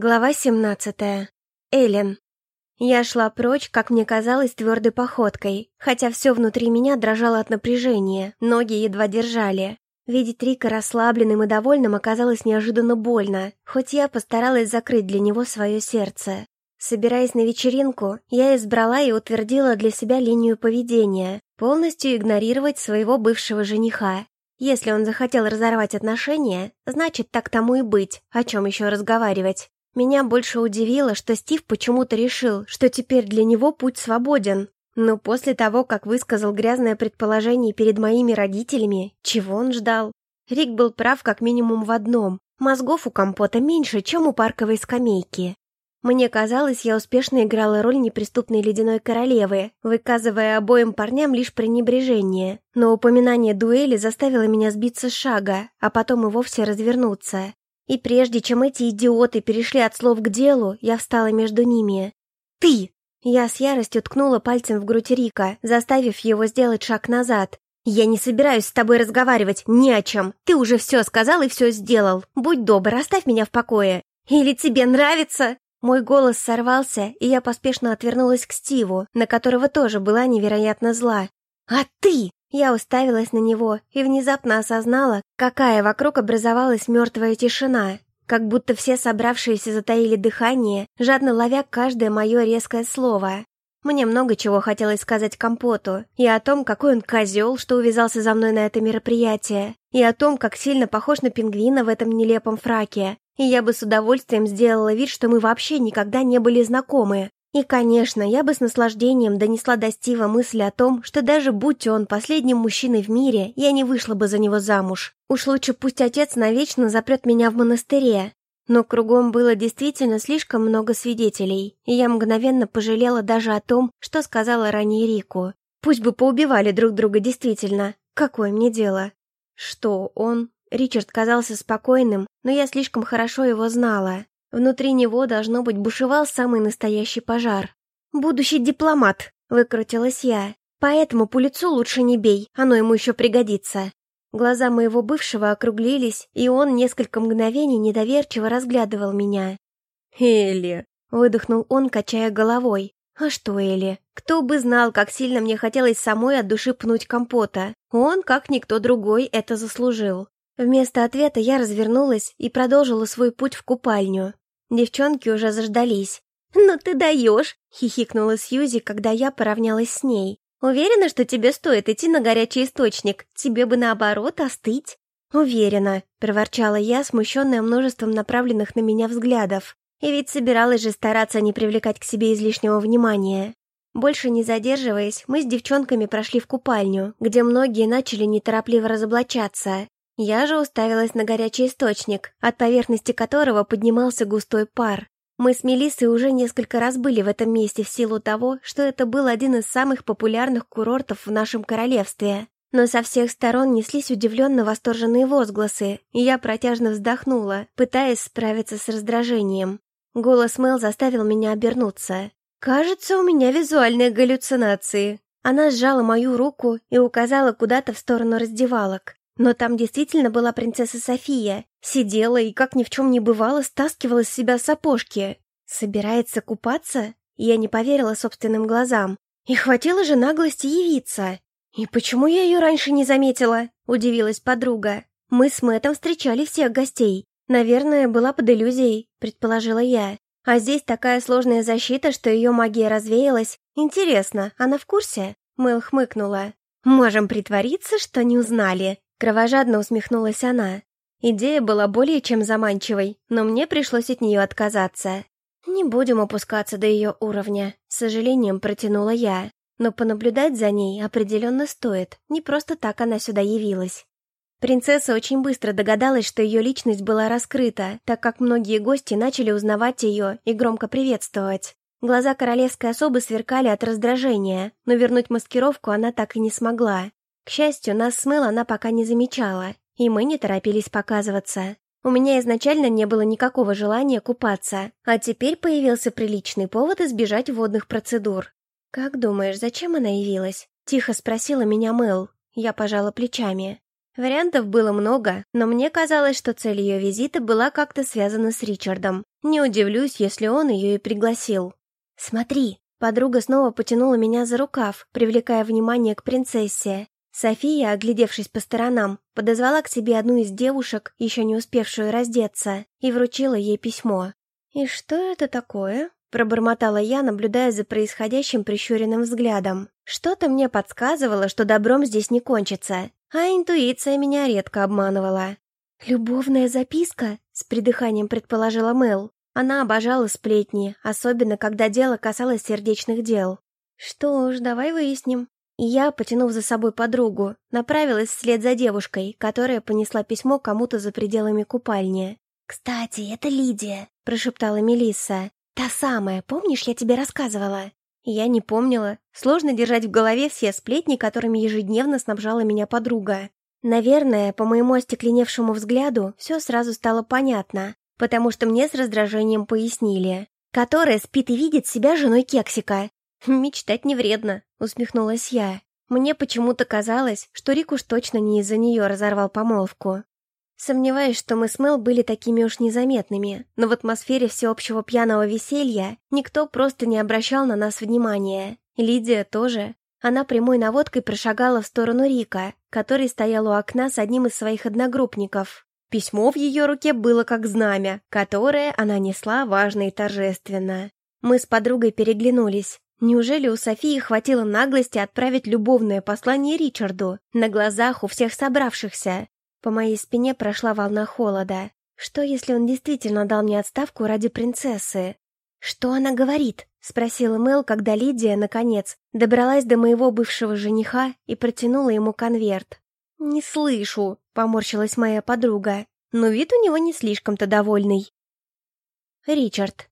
Глава 17. Эллен. Я шла прочь, как мне казалось, твердой походкой, хотя все внутри меня дрожало от напряжения, ноги едва держали. Видеть Рика расслабленным и довольным оказалось неожиданно больно, хоть я постаралась закрыть для него свое сердце. Собираясь на вечеринку, я избрала и утвердила для себя линию поведения, полностью игнорировать своего бывшего жениха. Если он захотел разорвать отношения, значит, так тому и быть, о чем еще разговаривать. Меня больше удивило, что Стив почему-то решил, что теперь для него путь свободен. Но после того, как высказал грязное предположение перед моими родителями, чего он ждал? Рик был прав как минимум в одном. Мозгов у компота меньше, чем у парковой скамейки. Мне казалось, я успешно играла роль неприступной ледяной королевы, выказывая обоим парням лишь пренебрежение. Но упоминание дуэли заставило меня сбиться с шага, а потом и вовсе развернуться. И прежде чем эти идиоты перешли от слов к делу, я встала между ними. «Ты!» Я с яростью ткнула пальцем в грудь Рика, заставив его сделать шаг назад. «Я не собираюсь с тобой разговаривать ни о чем. Ты уже все сказал и все сделал. Будь добр, оставь меня в покое. Или тебе нравится?» Мой голос сорвался, и я поспешно отвернулась к Стиву, на которого тоже была невероятно зла. «А ты?» Я уставилась на него и внезапно осознала, какая вокруг образовалась мертвая тишина, как будто все собравшиеся затаили дыхание, жадно ловя каждое мое резкое слово. Мне много чего хотелось сказать Компоту, и о том, какой он козел, что увязался за мной на это мероприятие, и о том, как сильно похож на пингвина в этом нелепом фраке, и я бы с удовольствием сделала вид, что мы вообще никогда не были знакомы, и, конечно, я бы с наслаждением донесла до Стива мысль о том, что даже будь он последним мужчиной в мире, я не вышла бы за него замуж. Уж лучше пусть отец навечно запрет меня в монастыре. Но кругом было действительно слишком много свидетелей, и я мгновенно пожалела даже о том, что сказала ранее Рику. Пусть бы поубивали друг друга действительно. Какое мне дело? Что он? Ричард казался спокойным, но я слишком хорошо его знала. Внутри него, должно быть, бушевал самый настоящий пожар. «Будущий дипломат», — выкрутилась я. «Поэтому по лицу лучше не бей, оно ему еще пригодится». Глаза моего бывшего округлились, и он несколько мгновений недоверчиво разглядывал меня. «Элли!» — выдохнул он, качая головой. «А что, Элли? Кто бы знал, как сильно мне хотелось самой от души пнуть компота. Он, как никто другой, это заслужил». Вместо ответа я развернулась и продолжила свой путь в купальню. Девчонки уже заждались. «Ну ты даешь!» — хихикнула Сьюзи, когда я поравнялась с ней. «Уверена, что тебе стоит идти на горячий источник? Тебе бы, наоборот, остыть?» «Уверена», — проворчала я, смущенная множеством направленных на меня взглядов. И ведь собиралась же стараться не привлекать к себе излишнего внимания. Больше не задерживаясь, мы с девчонками прошли в купальню, где многие начали неторопливо разоблачаться. Я же уставилась на горячий источник, от поверхности которого поднимался густой пар. Мы с Мелиссой уже несколько раз были в этом месте в силу того, что это был один из самых популярных курортов в нашем королевстве. Но со всех сторон неслись удивленно восторженные возгласы, и я протяжно вздохнула, пытаясь справиться с раздражением. Голос Мэл заставил меня обернуться. «Кажется, у меня визуальные галлюцинации». Она сжала мою руку и указала куда-то в сторону раздевалок. Но там действительно была принцесса София. Сидела и, как ни в чем не бывало, стаскивала с себя сапожки. Собирается купаться? Я не поверила собственным глазам. И хватило же наглости явиться. «И почему я ее раньше не заметила?» – удивилась подруга. «Мы с Мэттом встречали всех гостей. Наверное, была под иллюзией», – предположила я. «А здесь такая сложная защита, что ее магия развеялась. Интересно, она в курсе?» Мэл хмыкнула. «Можем притвориться, что не узнали», Кровожадно усмехнулась она. Идея была более чем заманчивой, но мне пришлось от нее отказаться. «Не будем опускаться до ее уровня», — с сожалением протянула я. Но понаблюдать за ней определенно стоит, не просто так она сюда явилась. Принцесса очень быстро догадалась, что ее личность была раскрыта, так как многие гости начали узнавать ее и громко приветствовать. Глаза королевской особы сверкали от раздражения, но вернуть маскировку она так и не смогла. К счастью, нас смыл она пока не замечала, и мы не торопились показываться. У меня изначально не было никакого желания купаться, а теперь появился приличный повод избежать водных процедур. «Как думаешь, зачем она явилась?» — тихо спросила меня Мэл. Я пожала плечами. Вариантов было много, но мне казалось, что цель ее визита была как-то связана с Ричардом. Не удивлюсь, если он ее и пригласил. «Смотри!» Подруга снова потянула меня за рукав, привлекая внимание к принцессе. София, оглядевшись по сторонам, подозвала к себе одну из девушек, еще не успевшую раздеться, и вручила ей письмо. «И что это такое?» — пробормотала я, наблюдая за происходящим прищуренным взглядом. Что-то мне подсказывало, что добром здесь не кончится, а интуиция меня редко обманывала. «Любовная записка?» — с придыханием предположила Мэл. Она обожала сплетни, особенно когда дело касалось сердечных дел. «Что ж, давай выясним», я, потянув за собой подругу, направилась вслед за девушкой, которая понесла письмо кому-то за пределами купальни. «Кстати, это Лидия», — прошептала Мелисса. «Та самая, помнишь, я тебе рассказывала?» Я не помнила. Сложно держать в голове все сплетни, которыми ежедневно снабжала меня подруга. Наверное, по моему остекленевшему взгляду, все сразу стало понятно, потому что мне с раздражением пояснили. Которая спит и видит себя женой Кексика. «Мечтать не вредно», — усмехнулась я. Мне почему-то казалось, что Рик уж точно не из-за нее разорвал помолвку. Сомневаюсь, что мы с Мэл были такими уж незаметными, но в атмосфере всеобщего пьяного веселья никто просто не обращал на нас внимания. Лидия тоже. Она прямой наводкой прошагала в сторону Рика, который стоял у окна с одним из своих одногруппников. Письмо в ее руке было как знамя, которое она несла важно и торжественно. Мы с подругой переглянулись. Неужели у Софии хватило наглости отправить любовное послание Ричарду на глазах у всех собравшихся? По моей спине прошла волна холода. Что, если он действительно дал мне отставку ради принцессы? «Что она говорит?» — спросила Мэл, когда Лидия, наконец, добралась до моего бывшего жениха и протянула ему конверт. «Не слышу», — поморщилась моя подруга, но вид у него не слишком-то довольный. Ричард.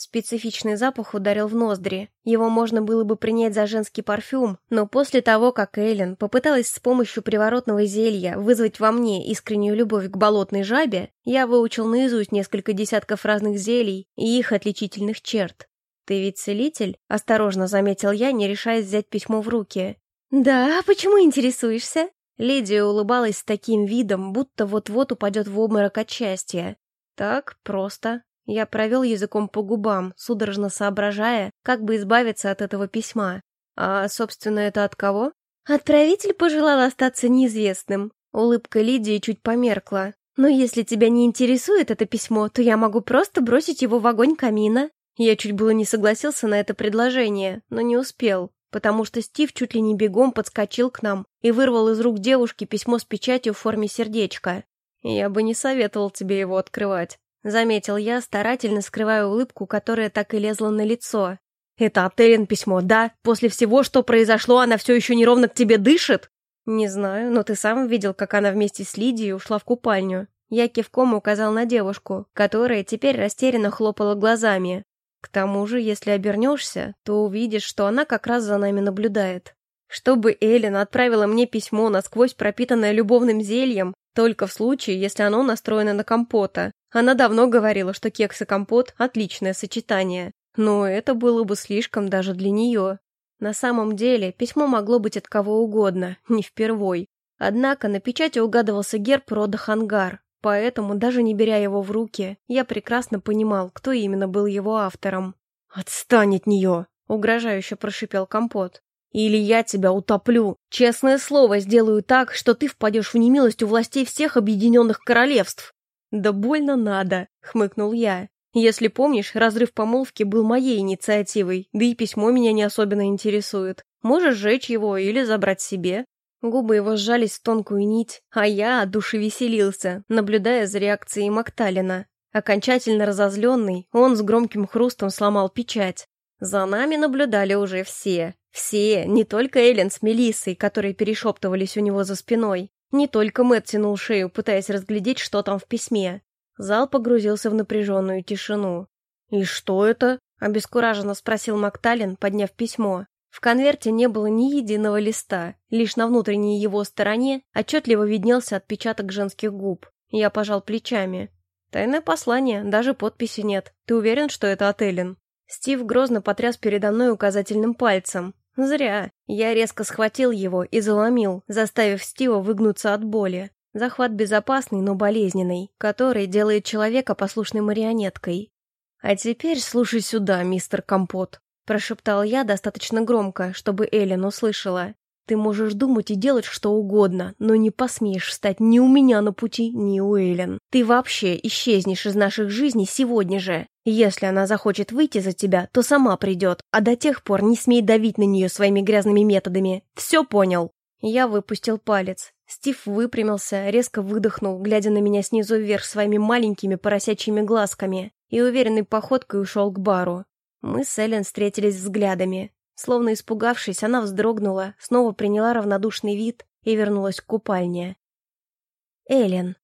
Специфичный запах ударил в ноздри. Его можно было бы принять за женский парфюм, но после того, как Эллен попыталась с помощью приворотного зелья вызвать во мне искреннюю любовь к болотной жабе, я выучил наизусть несколько десятков разных зелий и их отличительных черт. «Ты ведь целитель?» — осторожно заметил я, не решаясь взять письмо в руки. «Да, а почему интересуешься?» Лидия улыбалась с таким видом, будто вот-вот упадет в обморок от счастья. «Так, просто», я провел языком по губам, судорожно соображая, как бы избавиться от этого письма. А, собственно, это от кого? Отправитель пожелал остаться неизвестным. Улыбка Лидии чуть померкла. Но если тебя не интересует это письмо, то я могу просто бросить его в огонь камина. Я чуть было не согласился на это предложение, но не успел, потому что Стив чуть ли не бегом подскочил к нам и вырвал из рук девушки письмо с печатью в форме сердечка. Я бы не советовал тебе его открывать. Заметил я, старательно скрывая улыбку, которая так и лезла на лицо. «Это от Эллен письмо, да? После всего, что произошло, она все еще неровно к тебе дышит?» «Не знаю, но ты сам видел, как она вместе с Лидией ушла в купальню». Я кивком указал на девушку, которая теперь растерянно хлопала глазами. «К тому же, если обернешься, то увидишь, что она как раз за нами наблюдает. Чтобы Эллен отправила мне письмо, насквозь пропитанное любовным зельем, только в случае, если оно настроено на компота. Она давно говорила, что кекс и компот – отличное сочетание. Но это было бы слишком даже для нее. На самом деле, письмо могло быть от кого угодно, не впервой. Однако на печати угадывался герб рода Хангар, поэтому, даже не беря его в руки, я прекрасно понимал, кто именно был его автором. «Отстань от нее!» — угрожающе прошипел Компот. «Или я тебя утоплю. Честное слово, сделаю так, что ты впадешь в немилость у властей всех объединенных королевств». «Да больно надо», — хмыкнул я. «Если помнишь, разрыв помолвки был моей инициативой, да и письмо меня не особенно интересует. Можешь сжечь его или забрать себе». Губы его сжались в тонкую нить, а я от души веселился, наблюдая за реакцией Макталина. Окончательно разозленный, он с громким хрустом сломал печать. За нами наблюдали уже все. Все, не только Эллен с Мелиссой, которые перешептывались у него за спиной. Не только Мэтт тянул шею, пытаясь разглядеть, что там в письме. Зал погрузился в напряженную тишину. «И что это?» — обескураженно спросил Макталин, подняв письмо. В конверте не было ни единого листа, лишь на внутренней его стороне отчетливо виднелся отпечаток женских губ. Я пожал плечами. «Тайное послание, даже подписи нет. Ты уверен, что это от Эллен?» Стив грозно потряс передо мной указательным пальцем. Зря. Я резко схватил его и заломил, заставив Стива выгнуться от боли. Захват безопасный, но болезненный, который делает человека послушной марионеткой. «А теперь слушай сюда, мистер Компот», — прошептал я достаточно громко, чтобы Эллен услышала. «Ты можешь думать и делать что угодно, но не посмеешь встать ни у меня на пути, ни у Эллен. Ты вообще исчезнешь из наших жизней сегодня же. Если она захочет выйти за тебя, то сама придет, а до тех пор не смей давить на нее своими грязными методами. Все понял?» Я выпустил палец. Стив выпрямился, резко выдохнул, глядя на меня снизу вверх своими маленькими поросячьими глазками, и уверенной походкой ушел к бару. Мы с Эллен встретились взглядами. Словно испугавшись, она вздрогнула, снова приняла равнодушный вид и вернулась к купальне. Эллен.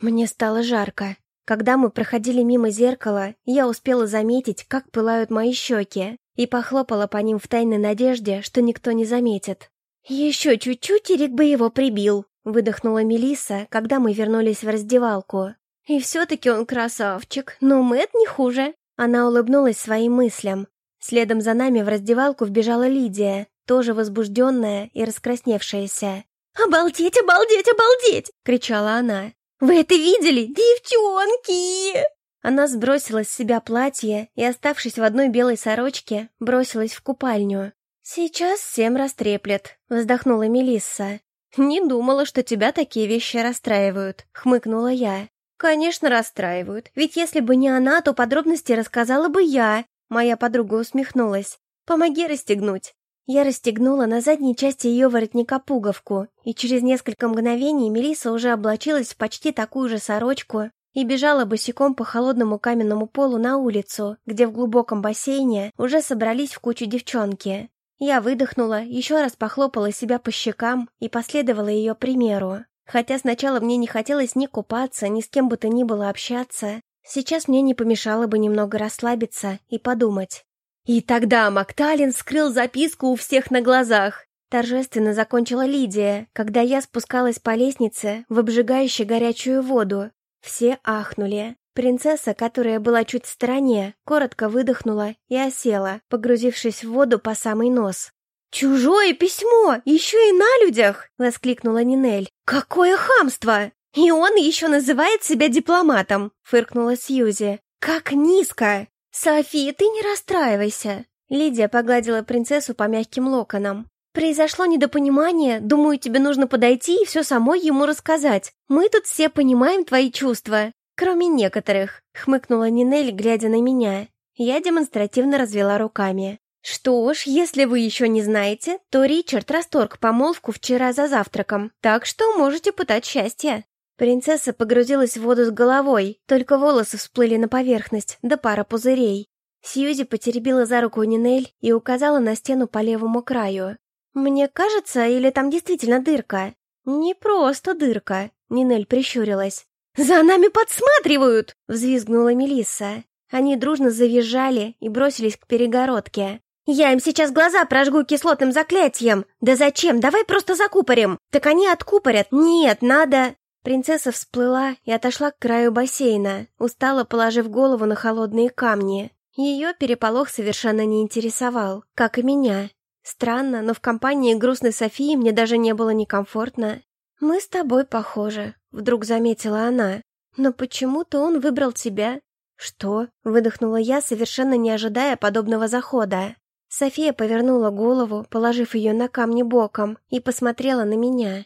Мне стало жарко. Когда мы проходили мимо зеркала, я успела заметить, как пылают мои щеки, и похлопала по ним в тайной надежде, что никто не заметит. «Еще чуть-чуть, и Рик бы его прибил», — выдохнула Мелисса, когда мы вернулись в раздевалку. «И все-таки он красавчик, но Мэтт не хуже». Она улыбнулась своим мыслям. Следом за нами в раздевалку вбежала Лидия, тоже возбужденная и раскрасневшаяся. «Обалдеть, обалдеть, обалдеть!» — кричала она. «Вы это видели, девчонки?» Она сбросила с себя платье и, оставшись в одной белой сорочке, бросилась в купальню. «Сейчас всем растреплет», — вздохнула Мелисса. «Не думала, что тебя такие вещи расстраивают», — хмыкнула я. «Конечно, расстраивают. Ведь если бы не она, то подробности рассказала бы я». Моя подруга усмехнулась. «Помоги расстегнуть». Я расстегнула на задней части ее воротника пуговку, и через несколько мгновений Мелисса уже облачилась в почти такую же сорочку и бежала босиком по холодному каменному полу на улицу, где в глубоком бассейне уже собрались в кучу девчонки. Я выдохнула, еще раз похлопала себя по щекам и последовала ее примеру. Хотя сначала мне не хотелось ни купаться, ни с кем бы то ни было общаться, сейчас мне не помешало бы немного расслабиться и подумать. И тогда Макталин скрыл записку у всех на глазах. Торжественно закончила Лидия, когда я спускалась по лестнице в обжигающую горячую воду. Все ахнули. Принцесса, которая была чуть в стороне, коротко выдохнула и осела, погрузившись в воду по самый нос. «Чужое письмо! Еще и на людях!» — воскликнула Нинель. «Какое хамство! И он еще называет себя дипломатом!» — фыркнула Сьюзи. «Как низко!» «Софи, ты не расстраивайся!» Лидия погладила принцессу по мягким локонам. «Произошло недопонимание, думаю, тебе нужно подойти и все самой ему рассказать. Мы тут все понимаем твои чувства. «Кроме некоторых», — хмыкнула Нинель, глядя на меня. Я демонстративно развела руками. «Что ж, если вы еще не знаете, то Ричард расторг помолвку вчера за завтраком, так что можете пытать счастье». Принцесса погрузилась в воду с головой, только волосы всплыли на поверхность, да пара пузырей. Сьюзи потеребила за руку Нинель и указала на стену по левому краю. «Мне кажется, или там действительно дырка?» «Не просто дырка», — Нинель прищурилась. «За нами подсматривают!» — взвизгнула Мелисса. Они дружно завизжали и бросились к перегородке. «Я им сейчас глаза прожгу кислотным заклятием! Да зачем? Давай просто закупорим! Так они откупорят! Нет, надо...» Принцесса всплыла и отошла к краю бассейна, устало положив голову на холодные камни. Ее переполох совершенно не интересовал, как и меня. Странно, но в компании грустной Софии мне даже не было некомфортно. «Мы с тобой похожи», — вдруг заметила она. «Но почему-то он выбрал тебя». «Что?» — выдохнула я, совершенно не ожидая подобного захода. София повернула голову, положив ее на камни боком, и посмотрела на меня.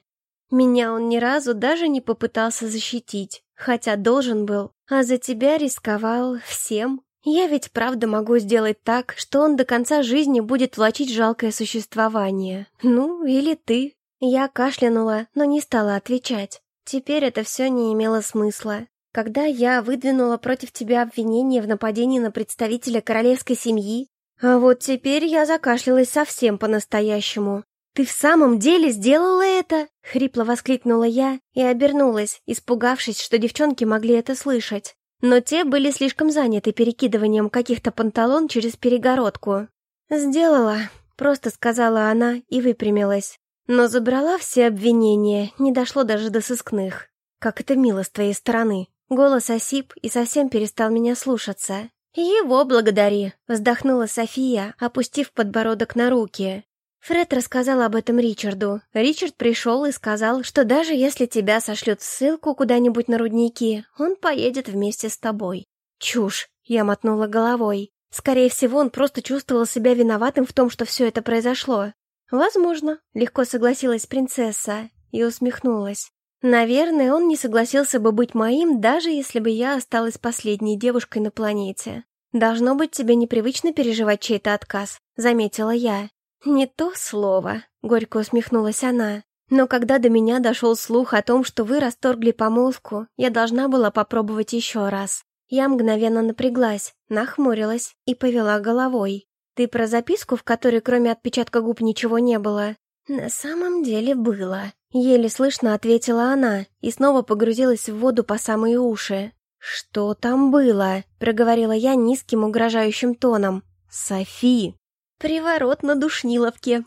Меня он ни разу даже не попытался защитить, хотя должен был, а за тебя рисковал всем. Я ведь правда могу сделать так, что он до конца жизни будет влачить жалкое существование. Ну, или ты. Я кашлянула, но не стала отвечать. Теперь это все не имело смысла. Когда я выдвинула против тебя обвинение в нападении на представителя королевской семьи, а вот теперь я закашлялась совсем по-настоящему. «Ты в самом деле сделала это?» — хрипло воскликнула я и обернулась, испугавшись, что девчонки могли это слышать. Но те были слишком заняты перекидыванием каких-то панталон через перегородку. «Сделала», — просто сказала она и выпрямилась. Но забрала все обвинения, не дошло даже до сыскных. Как это мило с твоей стороны. Голос осип и совсем перестал меня слушаться. «Его благодари», — вздохнула София, опустив подбородок на руки. Фред рассказал об этом Ричарду. Ричард пришел и сказал, что даже если тебя сошлют в ссылку куда-нибудь на рудники, он поедет вместе с тобой. Чушь. Я мотнула головой. Скорее всего, он просто чувствовал себя виноватым в том, что все это произошло. «Возможно», — легко согласилась принцесса и усмехнулась. «Наверное, он не согласился бы быть моим, даже если бы я осталась последней девушкой на планете. Должно быть, тебе непривычно переживать чей-то отказ», — заметила я. «Не то слово», — горько усмехнулась она. «Но когда до меня дошел слух о том, что вы расторгли помолвку, я должна была попробовать еще раз. Я мгновенно напряглась, нахмурилась и повела головой. «Ты про записку, в которой кроме отпечатка губ ничего не было?» «На самом деле было», — еле слышно ответила она и снова погрузилась в воду по самые уши. «Что там было?» — проговорила я низким угрожающим тоном. «Софи!» «Приворот на душниловке!»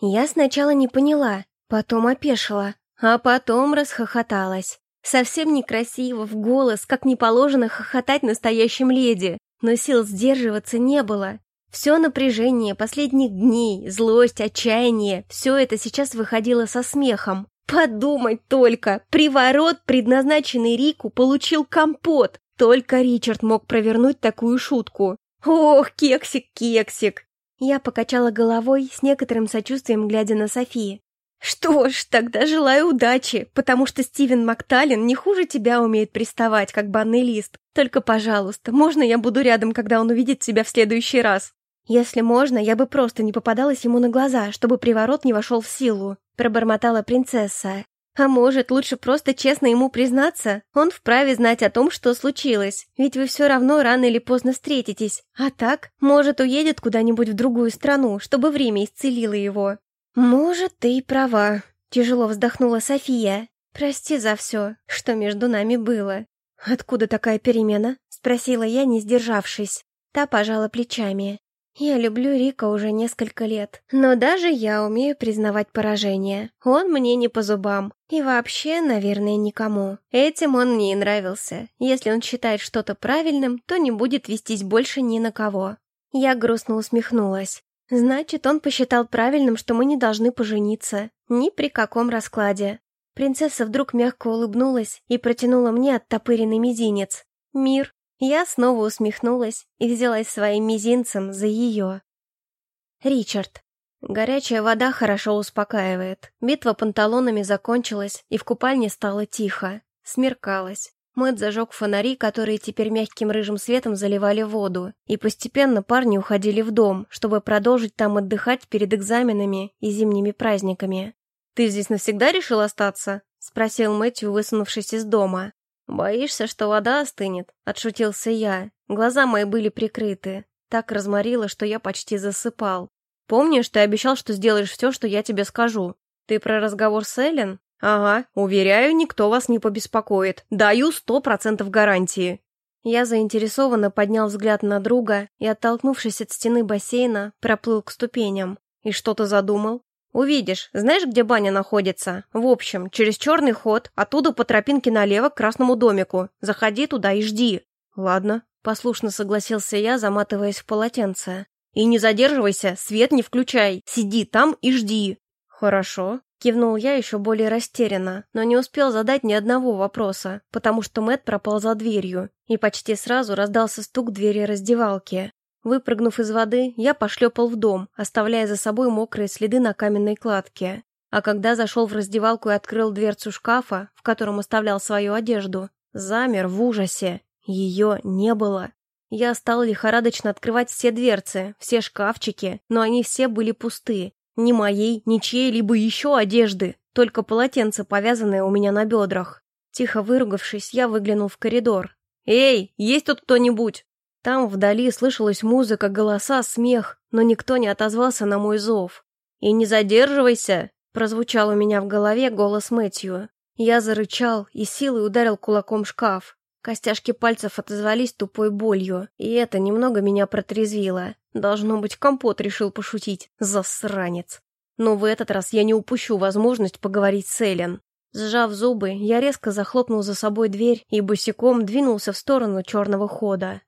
Я сначала не поняла, потом опешила, а потом расхохоталась. Совсем некрасиво, в голос, как не положено хохотать настоящим леди, но сил сдерживаться не было. Все напряжение последних дней, злость, отчаяние, все это сейчас выходило со смехом. Подумать только, приворот, предназначенный Рику, получил компот. Только Ричард мог провернуть такую шутку. Ох, кексик, кексик. Я покачала головой с некоторым сочувствием, глядя на Софии. «Что ж, тогда желаю удачи, потому что Стивен Макталин не хуже тебя умеет приставать, как банный лист. Только, пожалуйста, можно я буду рядом, когда он увидит тебя в следующий раз?» «Если можно, я бы просто не попадалась ему на глаза, чтобы приворот не вошел в силу», — пробормотала принцесса. «А может, лучше просто честно ему признаться? Он вправе знать о том, что случилось, ведь вы все равно рано или поздно встретитесь. А так, может, уедет куда-нибудь в другую страну, чтобы время исцелило его. «Может, ты и права», — тяжело вздохнула София. «Прости за все, что между нами было». «Откуда такая перемена?» — спросила я, не сдержавшись. Та пожала плечами. «Я люблю Рика уже несколько лет, но даже я умею признавать поражение. Он мне не по зубам. И вообще, наверное, никому. Этим он мне и нравился. Если он считает что-то правильным, то не будет вестись больше ни на кого». Я грустно усмехнулась. Значит, он посчитал правильным, что мы не должны пожениться. Ни при каком раскладе. Принцесса вдруг мягко улыбнулась и протянула мне оттопыренный мизинец. Мир. Я снова усмехнулась и взялась своим мизинцем за ее. Ричард. Горячая вода хорошо успокаивает. Битва панталонами закончилась, и в купальне стало тихо. Смеркалось. Мэтт зажег фонари, которые теперь мягким рыжим светом заливали воду, и постепенно парни уходили в дом, чтобы продолжить там отдыхать перед экзаменами и зимними праздниками. «Ты здесь навсегда решил остаться?» — спросил Мэтью, высунувшись из дома. «Боишься, что вода остынет?» — отшутился я. Глаза мои были прикрыты. Так разморило, что я почти засыпал. «Помнишь, ты обещал, что сделаешь все, что я тебе скажу? Ты про разговор с Эллен?» «Ага, уверяю, никто вас не побеспокоит. Даю сто процентов гарантии». Я заинтересованно поднял взгляд на друга и, оттолкнувшись от стены бассейна, проплыл к ступеням. И что-то задумал. «Увидишь. Знаешь, где баня находится? В общем, через черный ход, оттуда по тропинке налево к красному домику. Заходи туда и жди». «Ладно», — послушно согласился я, заматываясь в полотенце. «И не задерживайся, свет не включай. Сиди там и жди». «Хорошо», Кивнул я еще более растерянно, но не успел задать ни одного вопроса, потому что Мэт пропал за дверью, и почти сразу раздался стук двери раздевалки. Выпрыгнув из воды, я пошлепал в дом, оставляя за собой мокрые следы на каменной кладке. А когда зашел в раздевалку и открыл дверцу шкафа, в котором оставлял свою одежду, замер в ужасе. Ее не было. Я стал лихорадочно открывать все дверцы, все шкафчики, но они все были пусты, ни моей, ни чьей-либо еще одежды, только полотенце, повязанное у меня на бедрах. Тихо выругавшись, я выглянул в коридор. «Эй, есть тут кто-нибудь?» Там вдали слышалась музыка, голоса, смех, но никто не отозвался на мой зов. «И не задерживайся!» — прозвучал у меня в голове голос Мэтью. Я зарычал и силой ударил кулаком шкаф. Костяшки пальцев отозвались тупой болью, и это немного меня протрезвило. Должно быть, компот решил пошутить. Засранец. Но в этот раз я не упущу возможность поговорить с Эллен. Сжав зубы, я резко захлопнул за собой дверь и босиком двинулся в сторону черного хода.